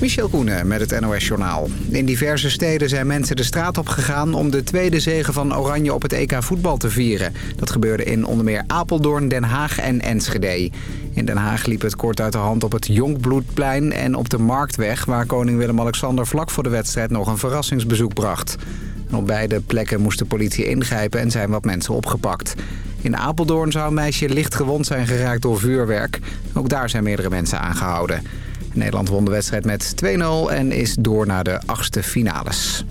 Michel Koenen met het NOS-journaal. In diverse steden zijn mensen de straat op gegaan om de tweede zege van Oranje op het EK voetbal te vieren. Dat gebeurde in onder meer Apeldoorn, Den Haag en Enschede. In Den Haag liep het kort uit de hand op het Jonkbloedplein en op de Marktweg... waar koning Willem-Alexander vlak voor de wedstrijd nog een verrassingsbezoek bracht. op beide plekken moest de politie ingrijpen en zijn wat mensen opgepakt. In Apeldoorn zou een meisje licht gewond zijn geraakt door vuurwerk. Ook daar zijn meerdere mensen aangehouden. Nederland won de wedstrijd met 2-0 en is door naar de achtste finales.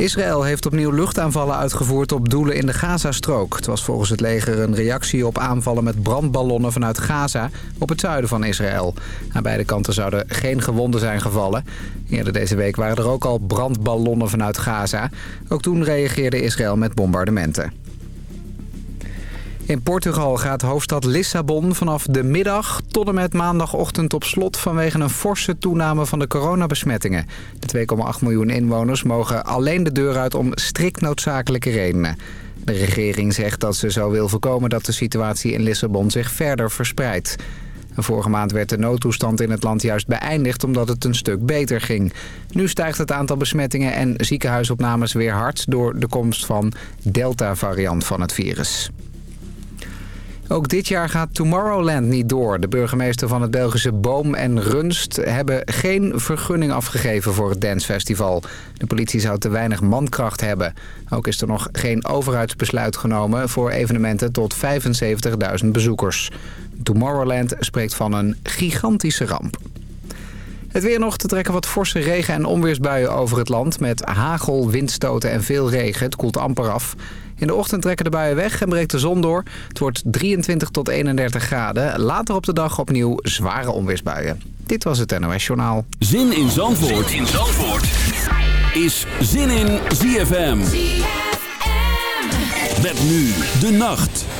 Israël heeft opnieuw luchtaanvallen uitgevoerd op doelen in de Gazastrook. Het was volgens het leger een reactie op aanvallen met brandballonnen vanuit Gaza op het zuiden van Israël. Aan beide kanten zouden geen gewonden zijn gevallen. Eerder deze week waren er ook al brandballonnen vanuit Gaza. Ook toen reageerde Israël met bombardementen. In Portugal gaat hoofdstad Lissabon vanaf de middag tot en met maandagochtend op slot vanwege een forse toename van de coronabesmettingen. De 2,8 miljoen inwoners mogen alleen de deur uit om strikt noodzakelijke redenen. De regering zegt dat ze zo wil voorkomen dat de situatie in Lissabon zich verder verspreidt. Vorige maand werd de noodtoestand in het land juist beëindigd omdat het een stuk beter ging. Nu stijgt het aantal besmettingen en ziekenhuisopnames weer hard door de komst van Delta-variant van het virus. Ook dit jaar gaat Tomorrowland niet door. De burgemeester van het Belgische Boom en Runst hebben geen vergunning afgegeven voor het dancefestival. De politie zou te weinig mankracht hebben. Ook is er nog geen overheidsbesluit genomen voor evenementen tot 75.000 bezoekers. Tomorrowland spreekt van een gigantische ramp. Het weer nog te trekken wat forse regen- en onweersbuien over het land... met hagel, windstoten en veel regen. Het koelt amper af. In de ochtend trekken de buien weg en breekt de zon door. Het wordt 23 tot 31 graden. Later op de dag opnieuw zware onweersbuien. Dit was het NOS Journaal. Zin in Zandvoort, zin in Zandvoort. is Zin in ZFM. ZFM. Met nu de nacht.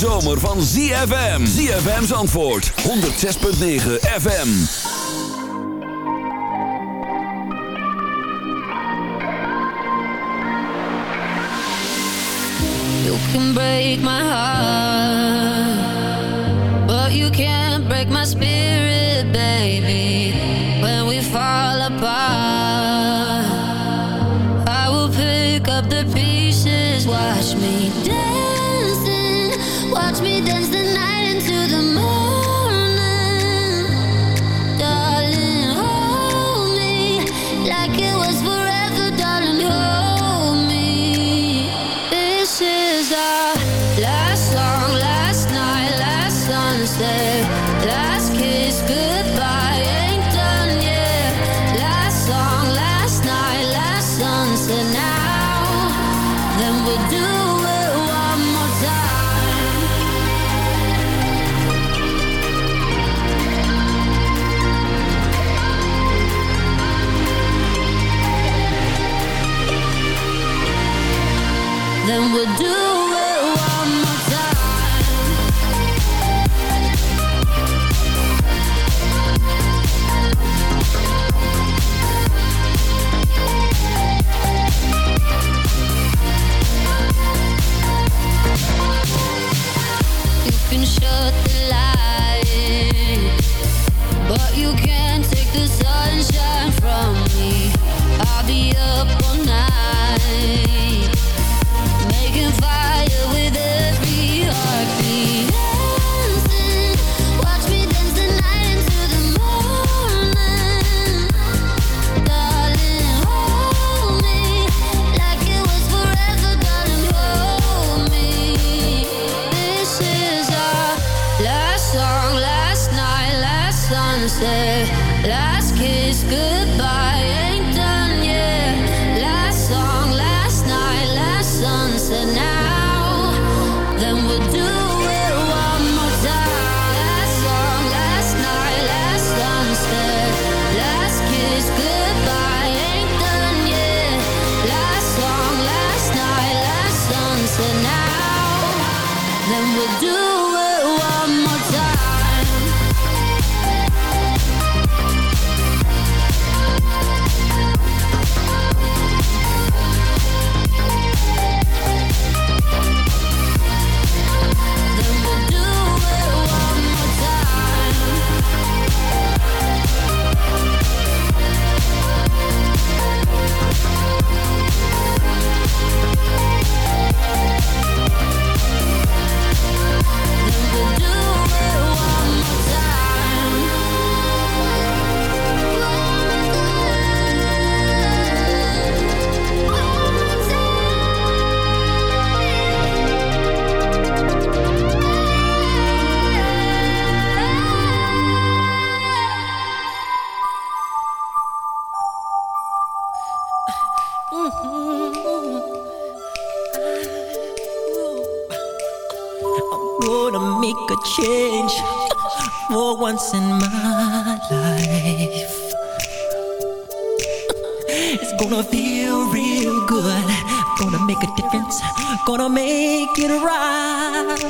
zomer van ZFM. ZFM's antwoord. 106.9 FM. You can break my heart. But you can't break my spirit, baby. gonna make it right.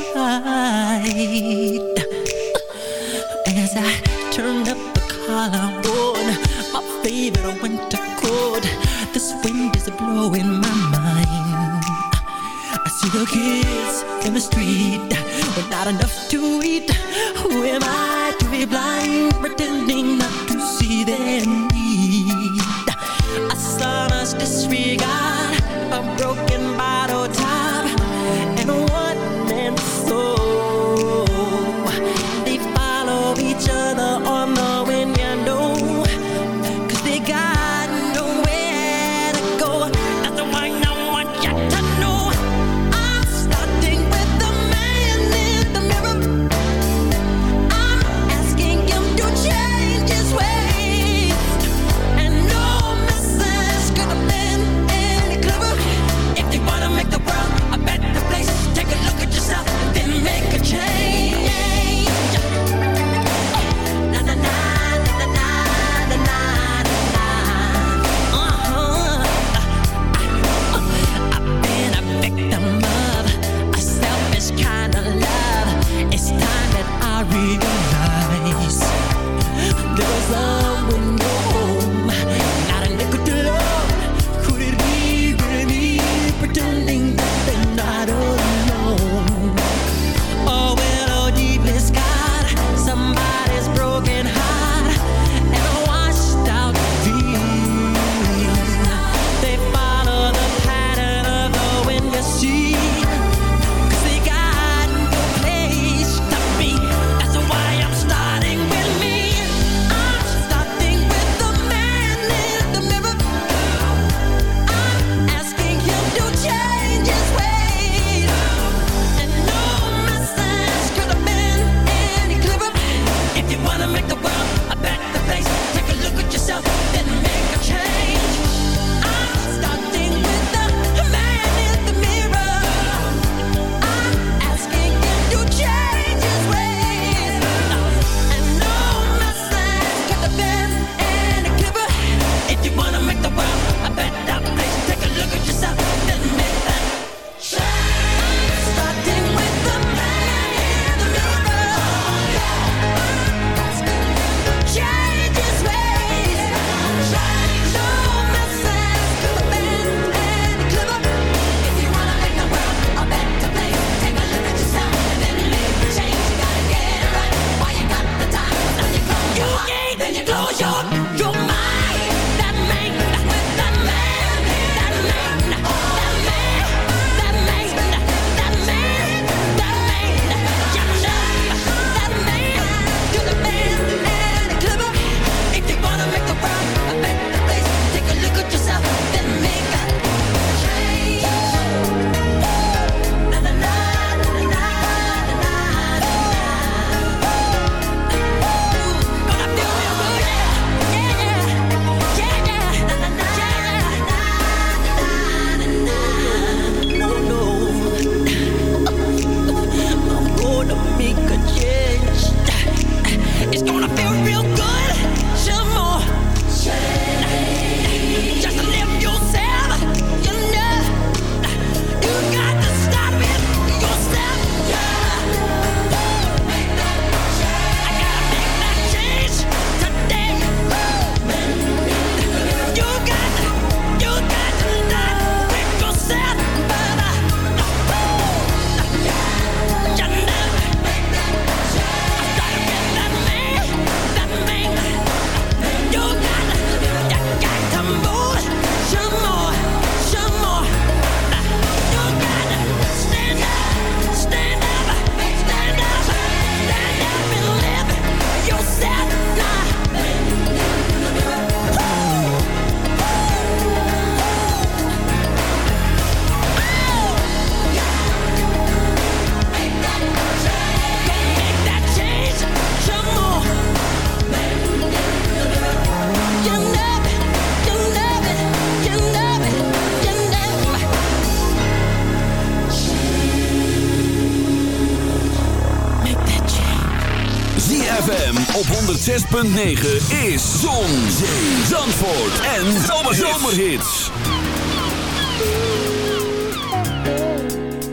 106.9 is Zon, Zee, Zandvoort en Zomerhits.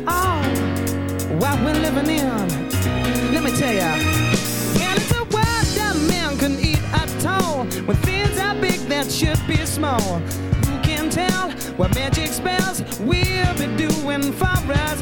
Oh, what we're living in. Let me tell ya. And it's a world that man can eat at all. When things are big that should be small. Who can tell what magic spells we'll be doing for us?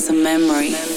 was a memory.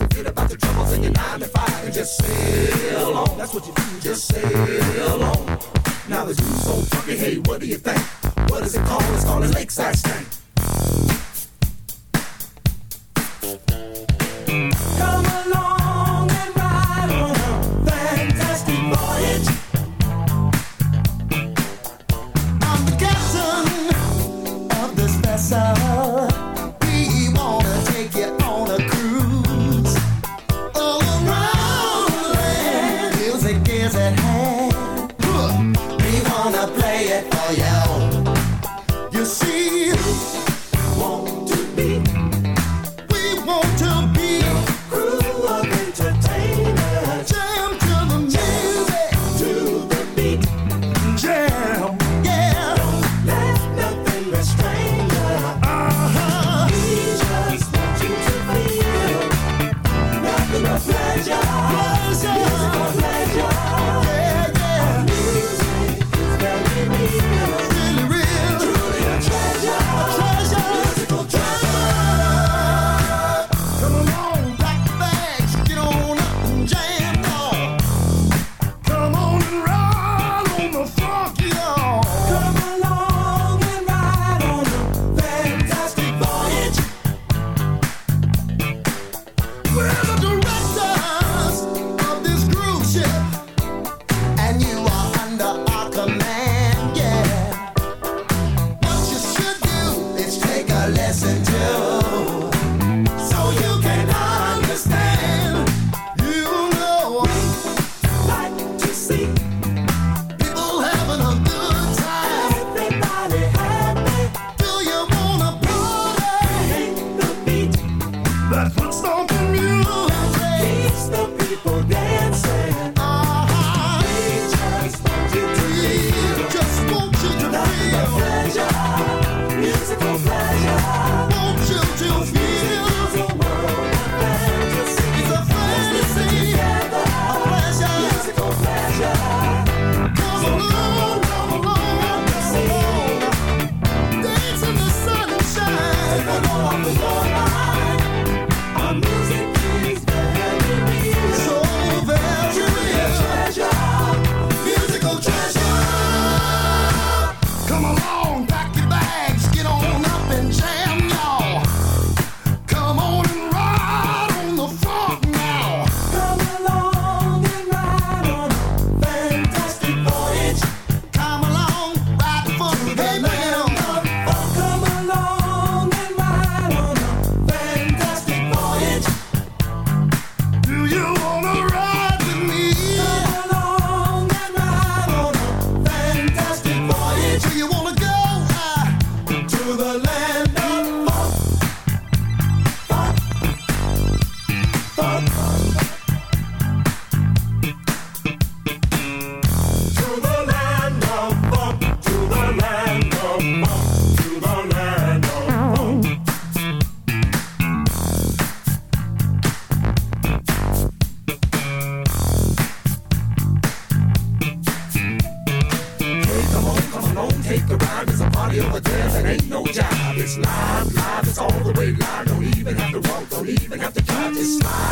forget about your troubles and your nine to five and just sail on. That's what you do, just sail on. Now that you so funky, hey, what do you think? What is it called? It's called a lakeside stank.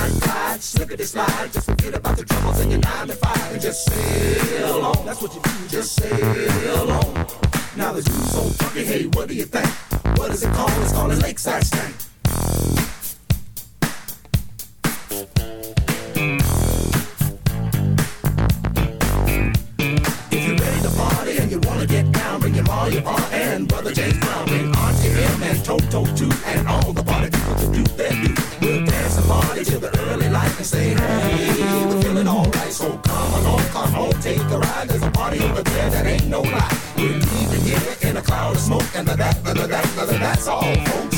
Slide, ride, slide. Just forget about the troubles in your nine to five and just sail on. That's what you do, just sail on. Now the dude's so funky, hey, what do you think? What is it called? It's called a lakeside stank. no lie. We're leaving here in a cloud of smoke, and the that, and the that, the that's all, folks.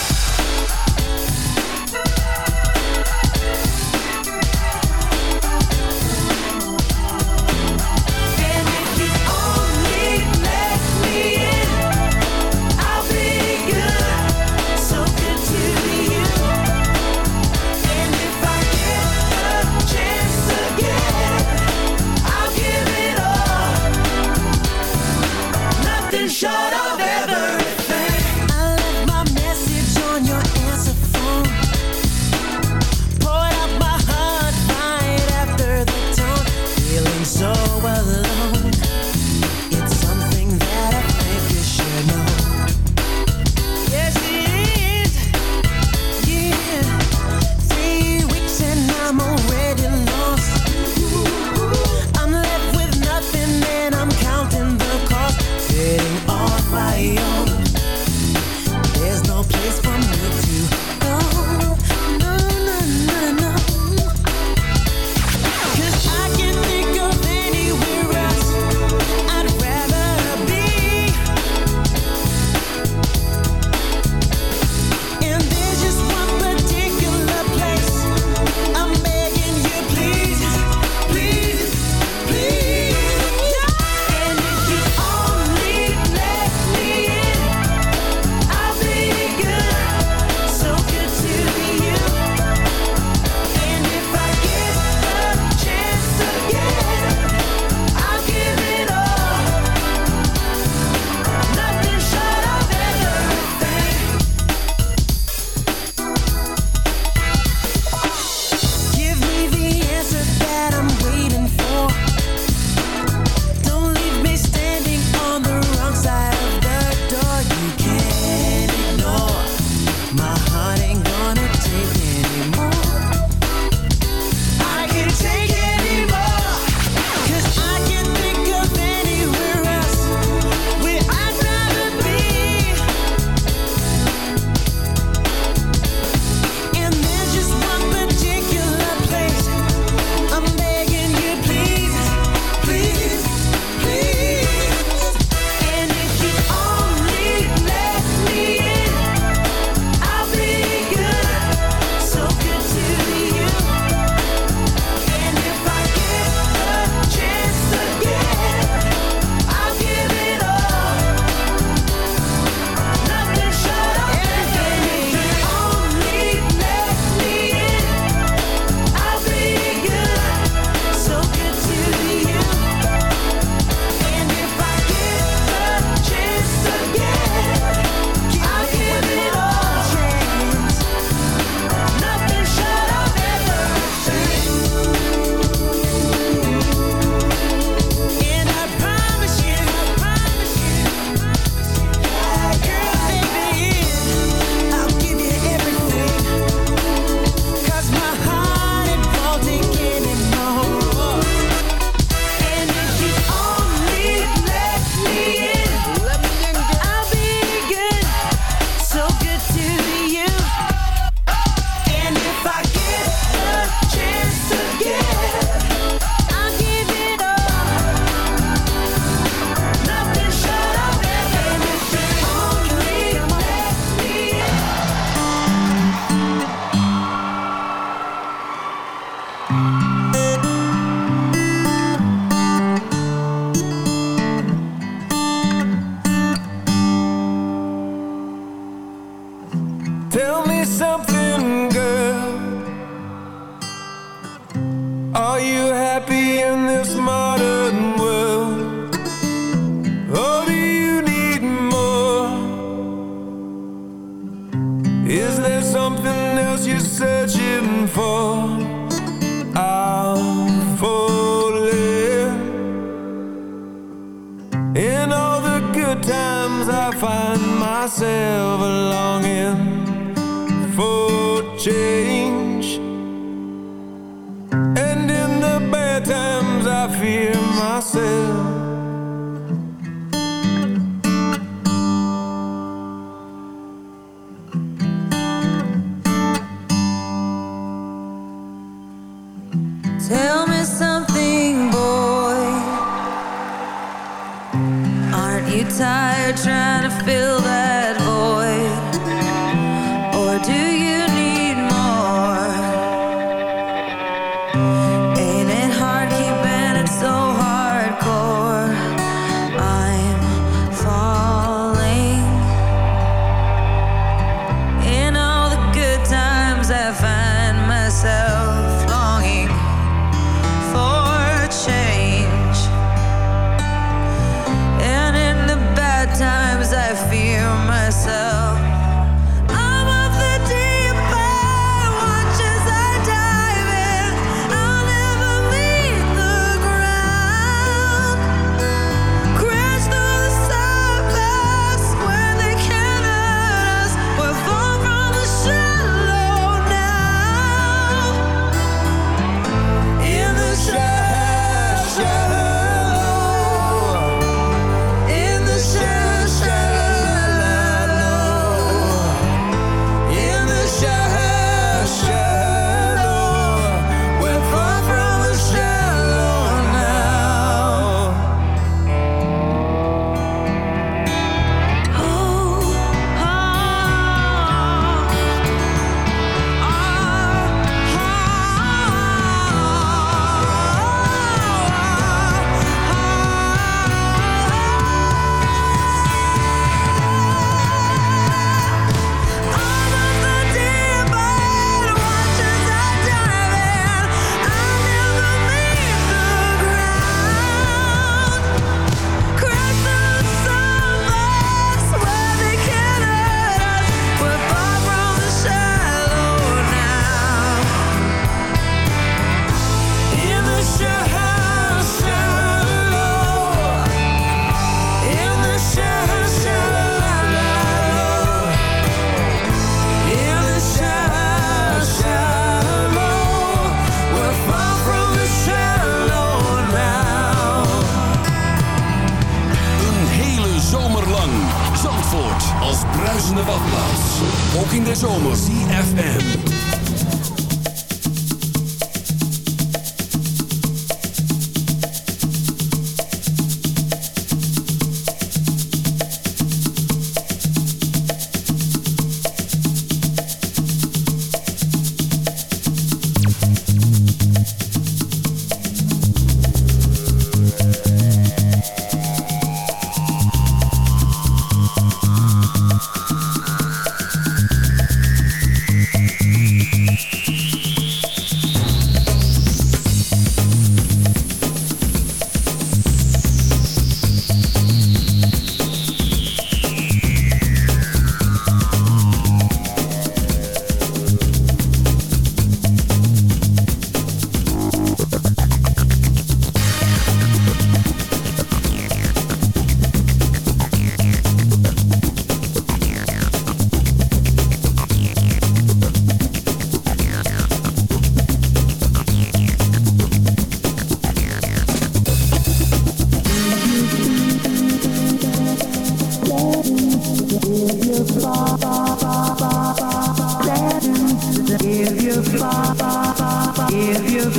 If you fall, if you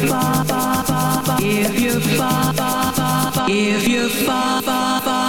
if you.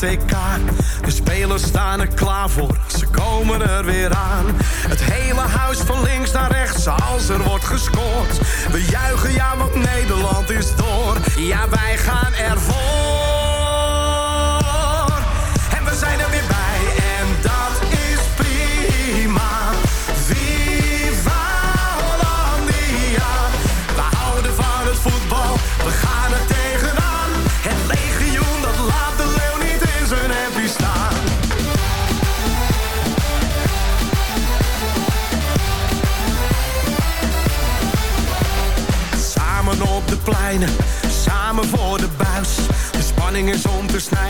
De spelers staan er klaar voor, ze komen er weer aan. Het hele huis van links naar rechts, als er wordt gescoord. We juichen ja, want Nederland is door. Ja, wij gaan ervoor.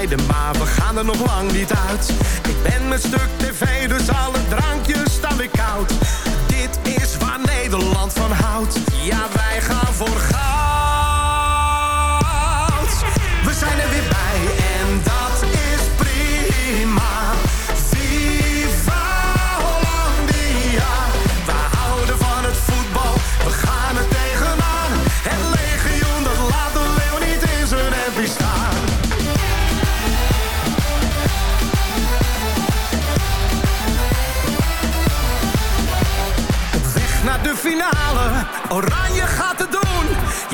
Maar we gaan er nog lang niet uit. Ik ben met stuk tv, dus alle drankjes staan weer koud. Dit is waar Nederland van houdt. Ja, wij gaan voor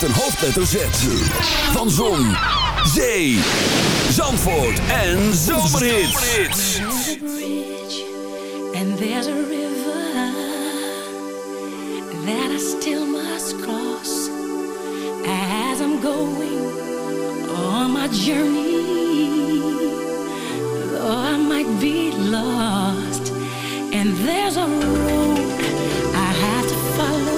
Met een hoofdletter Z. Van Zon, Zee, Zandvoort en bridge and there's a river that I still must cross as I'm going on my journey. Though I might be lost, and there's a road I have to follow,